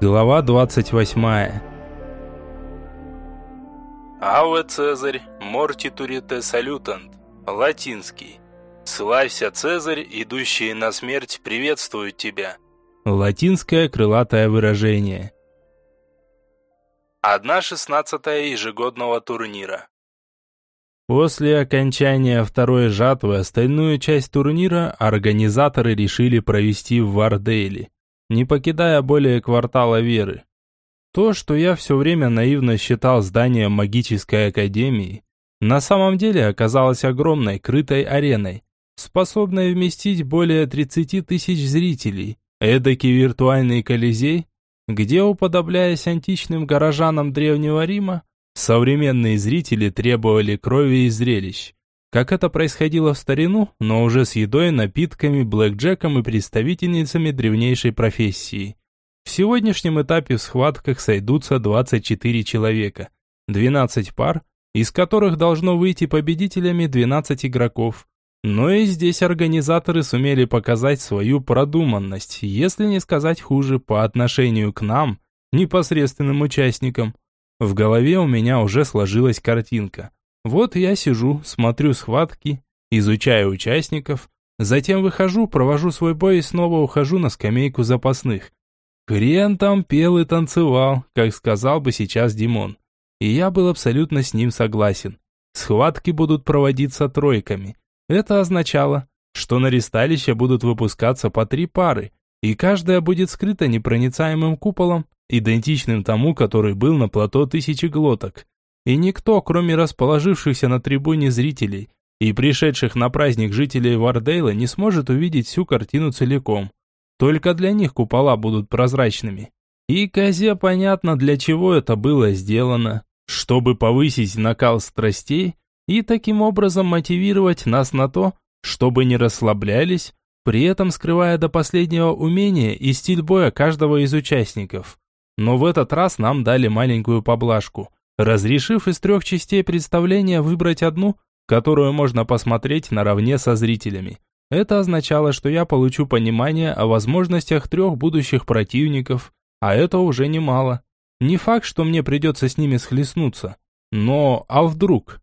Глава 28. Аве Цезарь, мортитурите салютант. Латинский. Славься, Цезарь, идущие на смерть приветствуют тебя. Латинское крылатое выражение. Одна шестнадцатая ежегодного турнира. После окончания второй жатвы остальную часть турнира организаторы решили провести в Вардейле не покидая более квартала веры. То, что я все время наивно считал зданием магической академии, на самом деле оказалось огромной крытой ареной, способной вместить более 30 тысяч зрителей, эдакий виртуальный колизей, где, уподобляясь античным горожанам Древнего Рима, современные зрители требовали крови и зрелищ как это происходило в старину, но уже с едой, напитками, блэкджеком и представительницами древнейшей профессии. В сегодняшнем этапе в схватках сойдутся 24 человека, 12 пар, из которых должно выйти победителями 12 игроков. Но и здесь организаторы сумели показать свою продуманность, если не сказать хуже, по отношению к нам, непосредственным участникам. В голове у меня уже сложилась картинка – вот я сижу, смотрю схватки, изучаю участников, затем выхожу, провожу свой бой и снова ухожу на скамейку запасных. Хрен там пел и танцевал, как сказал бы сейчас Димон. И я был абсолютно с ним согласен. Схватки будут проводиться тройками. Это означало, что на ристалище будут выпускаться по три пары, и каждая будет скрыта непроницаемым куполом, идентичным тому, который был на плато тысячи глоток и никто, кроме расположившихся на трибуне зрителей и пришедших на праздник жителей Вардейла, не сможет увидеть всю картину целиком. Только для них купола будут прозрачными. И козе понятно, для чего это было сделано. Чтобы повысить накал страстей и таким образом мотивировать нас на то, чтобы не расслаблялись, при этом скрывая до последнего умения и стиль боя каждого из участников. Но в этот раз нам дали маленькую поблажку – разрешив из трех частей представления выбрать одну, которую можно посмотреть наравне со зрителями. Это означало, что я получу понимание о возможностях трех будущих противников, а это уже немало. Не факт, что мне придется с ними схлестнуться. Но, а вдруг?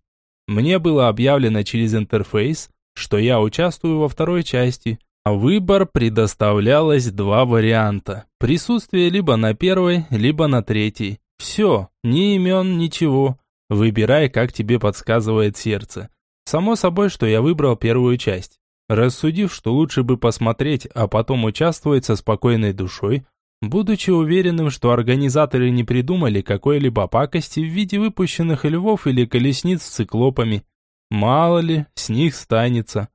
Мне было объявлено через интерфейс, что я участвую во второй части, выбор предоставлялось два варианта. Присутствие либо на первой, либо на третьей. Все, ни имен, ничего. Выбирай, как тебе подсказывает сердце. Само собой, что я выбрал первую часть. Рассудив, что лучше бы посмотреть, а потом участвовать со спокойной душой, будучи уверенным, что организаторы не придумали какой-либо пакости в виде выпущенных львов или колесниц с циклопами. Мало ли, с них станется.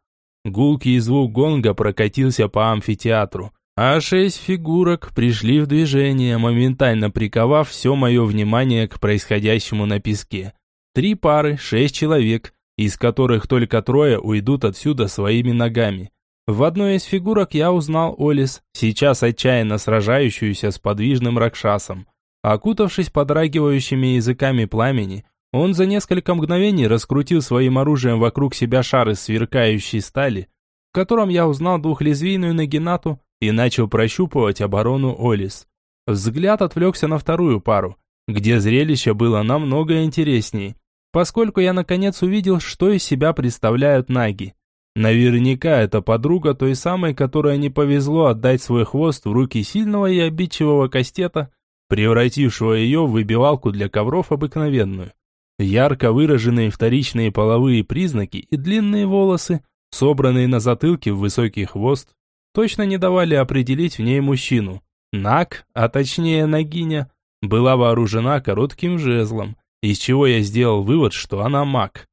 Гулкий звук гонга прокатился по амфитеатру а шесть фигурок пришли в движение, моментально приковав все мое внимание к происходящему на песке. Три пары, шесть человек, из которых только трое уйдут отсюда своими ногами. В одной из фигурок я узнал Олис, сейчас отчаянно сражающуюся с подвижным Ракшасом. Окутавшись подрагивающими языками пламени, он за несколько мгновений раскрутил своим оружием вокруг себя шар из сверкающей стали, в котором я узнал двухлезвийную нагинату и начал прощупывать оборону Олис. Взгляд отвлекся на вторую пару, где зрелище было намного интересней, поскольку я наконец увидел, что из себя представляют наги. Наверняка это подруга той самой, которой не повезло отдать свой хвост в руки сильного и обидчивого кастета, превратившего ее в выбивалку для ковров обыкновенную. Ярко выраженные вторичные половые признаки и длинные волосы, собранные на затылке в высокий хвост, точно не давали определить в ней мужчину. Наг, а точнее Нагиня, была вооружена коротким жезлом, из чего я сделал вывод, что она маг.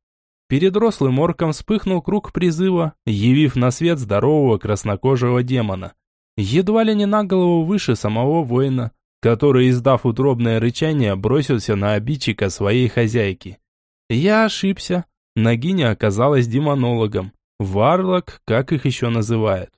Перед рослым орком вспыхнул круг призыва, явив на свет здорового краснокожего демона. Едва ли не на голову выше самого воина, который, издав утробное рычание, бросился на обидчика своей хозяйки. Я ошибся. Нагиня оказалась демонологом. Варлок, как их еще называют.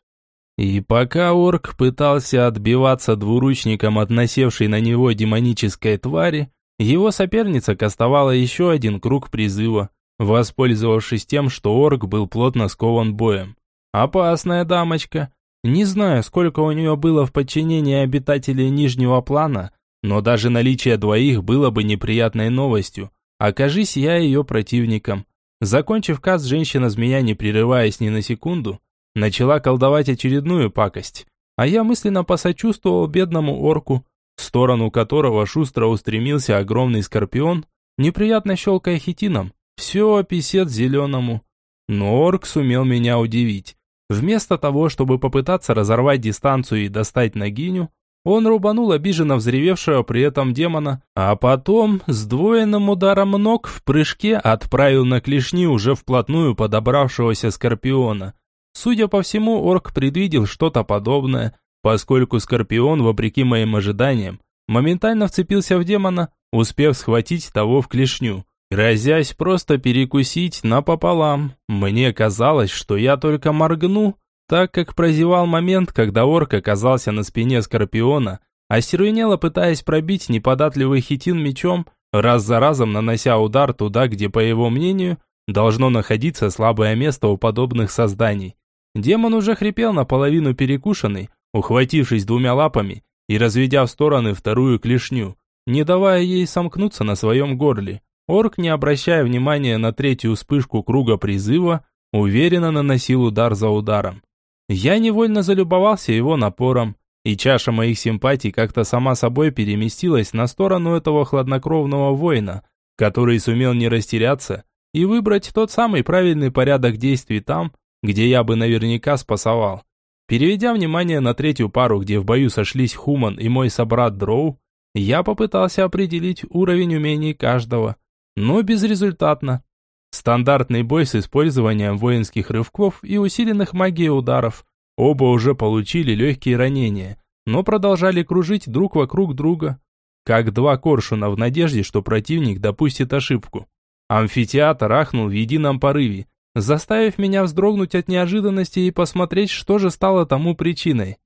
И пока орк пытался отбиваться двуручником от насевшей на него демонической твари, его соперница кастовала еще один круг призыва, воспользовавшись тем, что орк был плотно скован боем. Опасная дамочка. Не знаю, сколько у нее было в подчинении обитателей Нижнего плана, но даже наличие двоих было бы неприятной новостью. Окажись я ее противником. Закончив каст, женщина-змея, не прерываясь ни на секунду, начала колдовать очередную пакость. А я мысленно посочувствовал бедному орку, в сторону которого шустро устремился огромный скорпион, неприятно щелкая хитином. Все писет зеленому. Но орк сумел меня удивить. Вместо того, чтобы попытаться разорвать дистанцию и достать Нагиню, он рубанул обиженно взревевшего при этом демона, а потом с двойным ударом ног в прыжке отправил на клешни уже вплотную подобравшегося скорпиона. Судя по всему, орк предвидел что-то подобное, поскольку скорпион, вопреки моим ожиданиям, моментально вцепился в демона, успев схватить того в клешню, грозясь просто перекусить напополам. Мне казалось, что я только моргну, так как прозевал момент, когда орк оказался на спине Скорпиона, остервенело пытаясь пробить неподатливый хитин мечом, раз за разом нанося удар туда, где, по его мнению, должно находиться слабое место у подобных созданий. Демон уже хрипел наполовину перекушенный, ухватившись двумя лапами и разведя в стороны вторую клешню, не давая ей сомкнуться на своем горле. Орк, не обращая внимания на третью вспышку круга призыва, уверенно наносил удар за ударом. Я невольно залюбовался его напором, и чаша моих симпатий как-то сама собой переместилась на сторону этого хладнокровного воина, который сумел не растеряться и выбрать тот самый правильный порядок действий там, где я бы наверняка спасовал. Переведя внимание на третью пару, где в бою сошлись Хуман и мой собрат Дроу, я попытался определить уровень умений каждого, но безрезультатно. Стандартный бой с использованием воинских рывков и усиленных магией ударов. Оба уже получили легкие ранения, но продолжали кружить друг вокруг друга, как два коршуна в надежде, что противник допустит ошибку. Амфитеатр ахнул в едином порыве, заставив меня вздрогнуть от неожиданности и посмотреть, что же стало тому причиной.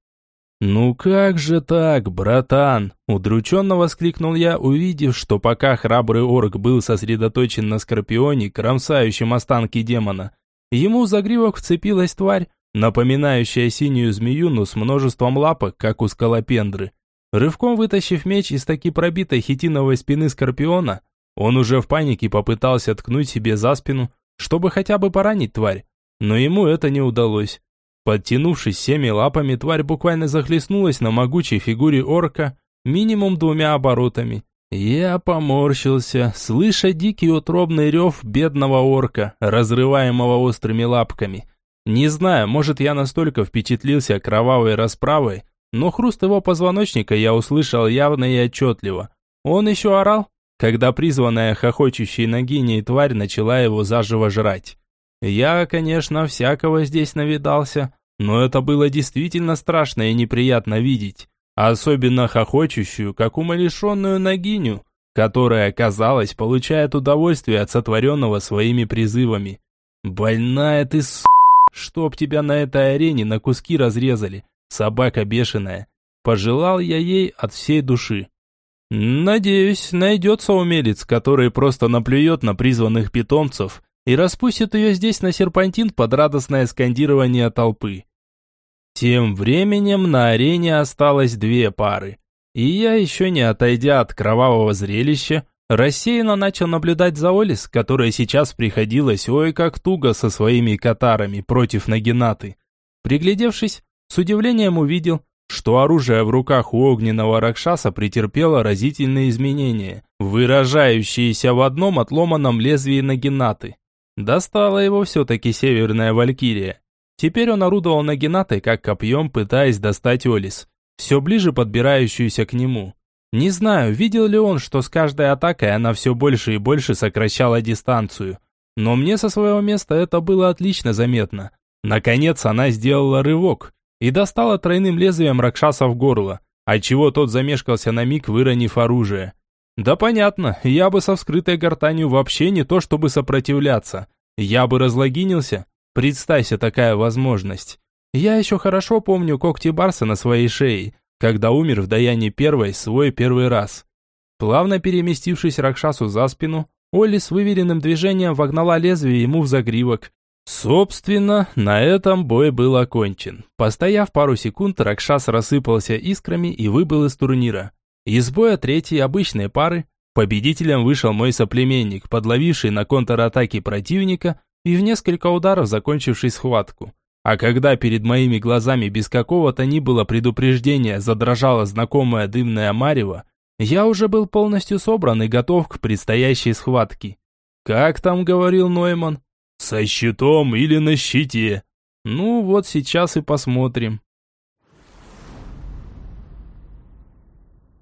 «Ну как же так, братан?» – удрученно воскликнул я, увидев, что пока храбрый орк был сосредоточен на скорпионе, кромсающем останки демона, ему в загривок вцепилась тварь, напоминающая синюю змею, но с множеством лапок, как у скалопендры. Рывком вытащив меч из таки пробитой хитиновой спины скорпиона, он уже в панике попытался ткнуть себе за спину, чтобы хотя бы поранить тварь, но ему это не удалось. Подтянувшись всеми лапами, тварь буквально захлестнулась на могучей фигуре орка минимум двумя оборотами. Я поморщился, слыша дикий утробный рев бедного орка, разрываемого острыми лапками. Не знаю, может я настолько впечатлился кровавой расправой, но хруст его позвоночника я услышал явно и отчетливо. Он еще орал, когда призванная хохочущей ногиней тварь начала его заживо жрать. Я, конечно, всякого здесь навидался, но это было действительно страшно и неприятно видеть. Особенно хохочущую, как умалишенную ногиню, которая, казалось, получает удовольствие от сотворенного своими призывами. «Больная ты, с***, чтоб тебя на этой арене на куски разрезали, собака бешеная!» Пожелал я ей от всей души. Надеюсь, найдется умелец, который просто наплюет на призванных питомцев и распустит ее здесь на серпантин под радостное скандирование толпы. Тем временем на арене осталось две пары, и я, еще не отойдя от кровавого зрелища, рассеянно начал наблюдать за Олис, которая сейчас приходилась ой как туго со своими катарами против Нагинаты. Приглядевшись, с удивлением увидел, что оружие в руках у огненного Ракшаса претерпело разительные изменения, выражающиеся в одном отломанном лезвии Нагинаты. Достала его все-таки северная валькирия. Теперь он орудовал Нагинатой как копьем, пытаясь достать Олис, все ближе подбирающуюся к нему. Не знаю, видел ли он, что с каждой атакой она все больше и больше сокращала дистанцию. Но мне со своего места это было отлично заметно. Наконец она сделала рывок и достала тройным лезвием Ракшаса в горло, отчего тот замешкался на миг, выронив оружие. Да понятно, я бы со вскрытой гортанью вообще не то чтобы сопротивляться. Я бы разлогинился. Представься такая возможность. Я еще хорошо помню когти Барса на своей шее, когда умер в Даяне первой свой первый раз. Плавно переместившись Ракшасу за спину, Олли с выверенным движением вогнала лезвие ему в загривок. Собственно, на этом бой был окончен. Постояв пару секунд, Ракшас рассыпался искрами и выбыл из турнира. Из боя третьей обычной пары победителем вышел мой соплеменник, подловивший на контратаке противника и в несколько ударов закончивший схватку. А когда перед моими глазами без какого-то ни было предупреждения задрожала знакомая дымная марево, я уже был полностью собран и готов к предстоящей схватке. Как там говорил Нойман? Со щитом или на щите? Ну вот сейчас и посмотрим.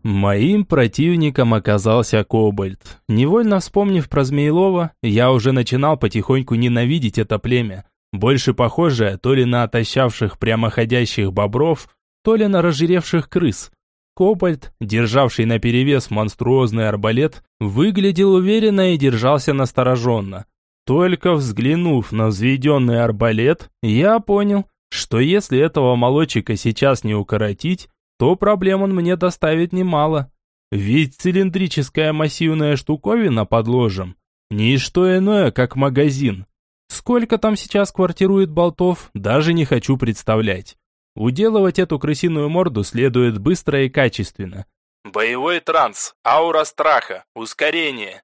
Моим противником оказался Кобальт. Невольно вспомнив про Змеилова, я уже начинал потихоньку ненавидеть это племя, больше похожее то ли на отощавших прямоходящих бобров, то ли на разжиревших крыс. Кобальт, державший наперевес монструозный арбалет, выглядел уверенно и держался настороженно. Только взглянув на взведенный арбалет, я понял, что если этого молодчика сейчас не укоротить, то проблем он мне доставит немало. Ведь цилиндрическая массивная штуковина под ложем – не что иное, как магазин. Сколько там сейчас квартирует болтов, даже не хочу представлять. Уделывать эту крысиную морду следует быстро и качественно. Боевой транс, аура страха, ускорение.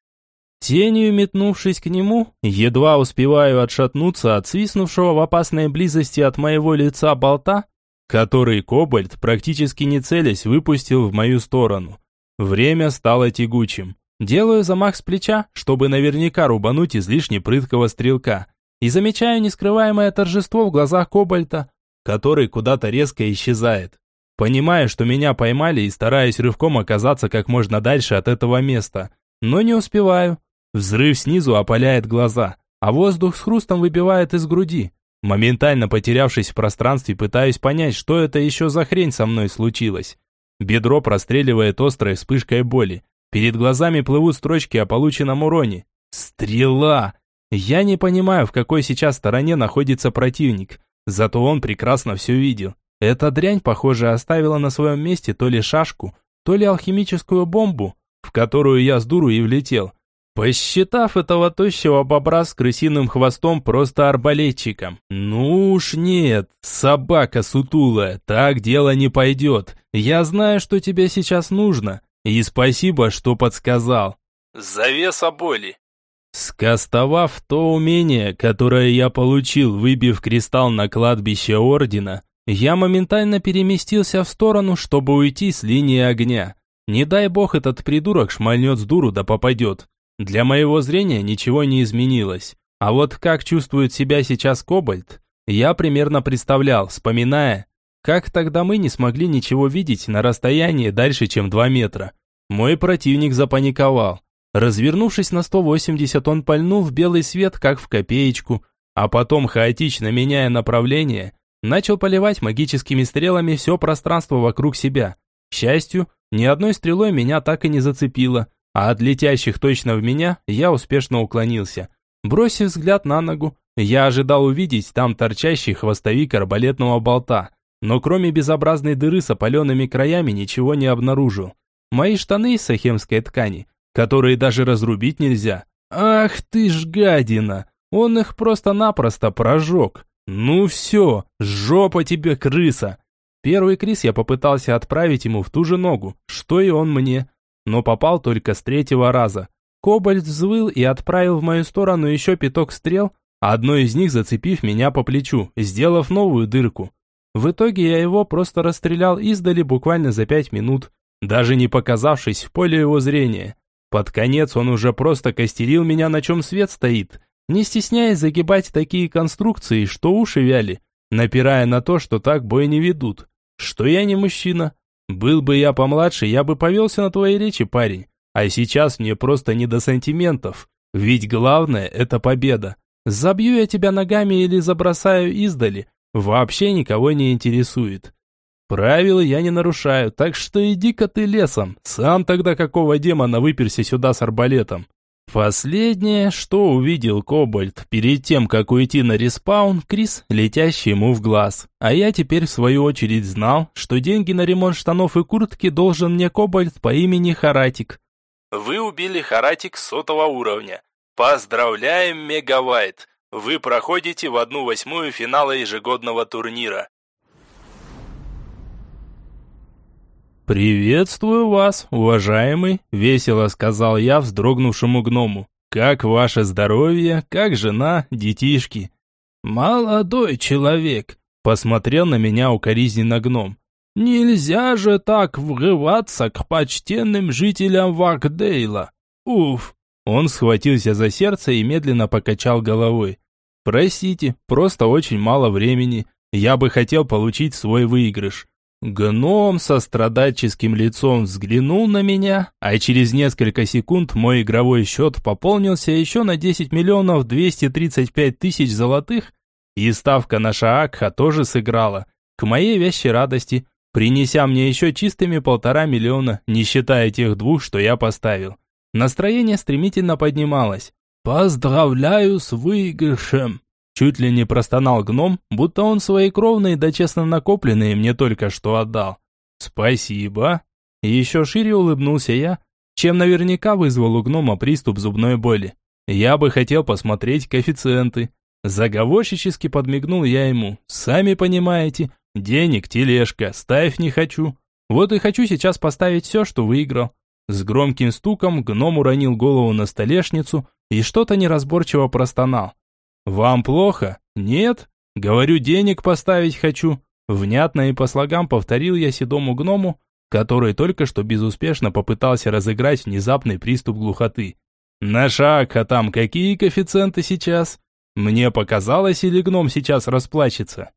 Тенью метнувшись к нему, едва успеваю отшатнуться от свистнувшего в опасной близости от моего лица болта, который Кобальт, практически не целясь, выпустил в мою сторону. Время стало тягучим. Делаю замах с плеча, чтобы наверняка рубануть излишне прыткого стрелка. И замечаю нескрываемое торжество в глазах Кобальта, который куда-то резко исчезает. Понимаю, что меня поймали и стараюсь рывком оказаться как можно дальше от этого места. Но не успеваю. Взрыв снизу опаляет глаза, а воздух с хрустом выбивает из груди. Моментально потерявшись в пространстве, пытаюсь понять, что это еще за хрень со мной случилось. Бедро простреливает острой вспышкой боли. Перед глазами плывут строчки о полученном уроне. Стрела! Я не понимаю, в какой сейчас стороне находится противник. Зато он прекрасно все видел. Эта дрянь, похоже, оставила на своем месте то ли шашку, то ли алхимическую бомбу, в которую я с дуру и влетел. Посчитав этого тощего бобра с крысиным хвостом просто арбалетчиком. Ну уж нет, собака сутулая, так дело не пойдет. Я знаю, что тебе сейчас нужно. И спасибо, что подсказал. Завеса боли. Скостовав то умение, которое я получил, выбив кристалл на кладбище Ордена, я моментально переместился в сторону, чтобы уйти с линии огня. Не дай бог этот придурок шмальнет с дуру да попадет. Для моего зрения ничего не изменилось. А вот как чувствует себя сейчас Кобальт, я примерно представлял, вспоминая, как тогда мы не смогли ничего видеть на расстоянии дальше, чем 2 метра. Мой противник запаниковал. Развернувшись на 180, он пальнул в белый свет, как в копеечку, а потом, хаотично меняя направление, начал поливать магическими стрелами все пространство вокруг себя. К счастью, ни одной стрелой меня так и не зацепило – а от летящих точно в меня я успешно уклонился. Бросив взгляд на ногу, я ожидал увидеть там торчащий хвостовик арбалетного болта, но кроме безобразной дыры с опаленными краями ничего не обнаружил. Мои штаны из сахемской ткани, которые даже разрубить нельзя. Ах ты ж гадина! Он их просто-напросто прожег. Ну все, жопа тебе, крыса! Первый крис я попытался отправить ему в ту же ногу, что и он мне но попал только с третьего раза. Кобальт взвыл и отправил в мою сторону еще пяток стрел, одно из них зацепив меня по плечу, сделав новую дырку. В итоге я его просто расстрелял издали буквально за пять минут, даже не показавшись в поле его зрения. Под конец он уже просто костерил меня, на чем свет стоит, не стесняясь загибать такие конструкции, что уши вяли, напирая на то, что так бой не ведут, что я не мужчина, был бы я помладше, я бы повелся на твои речи, парень. А сейчас мне просто не до сантиментов. Ведь главное – это победа. Забью я тебя ногами или забросаю издали. Вообще никого не интересует. Правила я не нарушаю, так что иди-ка ты лесом. Сам тогда какого демона выперся сюда с арбалетом? Последнее, что увидел Кобальт перед тем, как уйти на респаун, Крис, летящий ему в глаз. А я теперь в свою очередь знал, что деньги на ремонт штанов и куртки должен мне Кобальт по имени Харатик. Вы убили Харатик сотого уровня. Поздравляем, Мегавайт! Вы проходите в одну восьмую финала ежегодного турнира. «Приветствую вас, уважаемый», – весело сказал я вздрогнувшему гному. «Как ваше здоровье? Как жена, детишки?» «Молодой человек», – посмотрел на меня укоризненно гном. «Нельзя же так врываться к почтенным жителям Вакдейла. Уф!» Он схватился за сердце и медленно покачал головой. «Простите, просто очень мало времени. Я бы хотел получить свой выигрыш. Гном со страдальческим лицом взглянул на меня, а через несколько секунд мой игровой счет пополнился еще на 10 миллионов 235 тысяч золотых, и ставка на Шаакха тоже сыграла, к моей вещей радости, принеся мне еще чистыми полтора миллиона, не считая тех двух, что я поставил. Настроение стремительно поднималось. «Поздравляю с выигрышем!» Чуть ли не простонал гном, будто он свои кровные да честно накопленные мне только что отдал. «Спасибо!» Еще шире улыбнулся я, чем наверняка вызвал у гнома приступ зубной боли. Я бы хотел посмотреть коэффициенты. Заговорщически подмигнул я ему. Сами понимаете, денег тележка, ставь не хочу. Вот и хочу сейчас поставить все, что выиграл. С громким стуком гном уронил голову на столешницу и что-то неразборчиво простонал. «Вам плохо? Нет? Говорю, денег поставить хочу». Внятно и по слогам повторил я седому гному, который только что безуспешно попытался разыграть внезапный приступ глухоты. «На шаг, а там какие коэффициенты сейчас?» Мне показалось, или гном сейчас расплачется?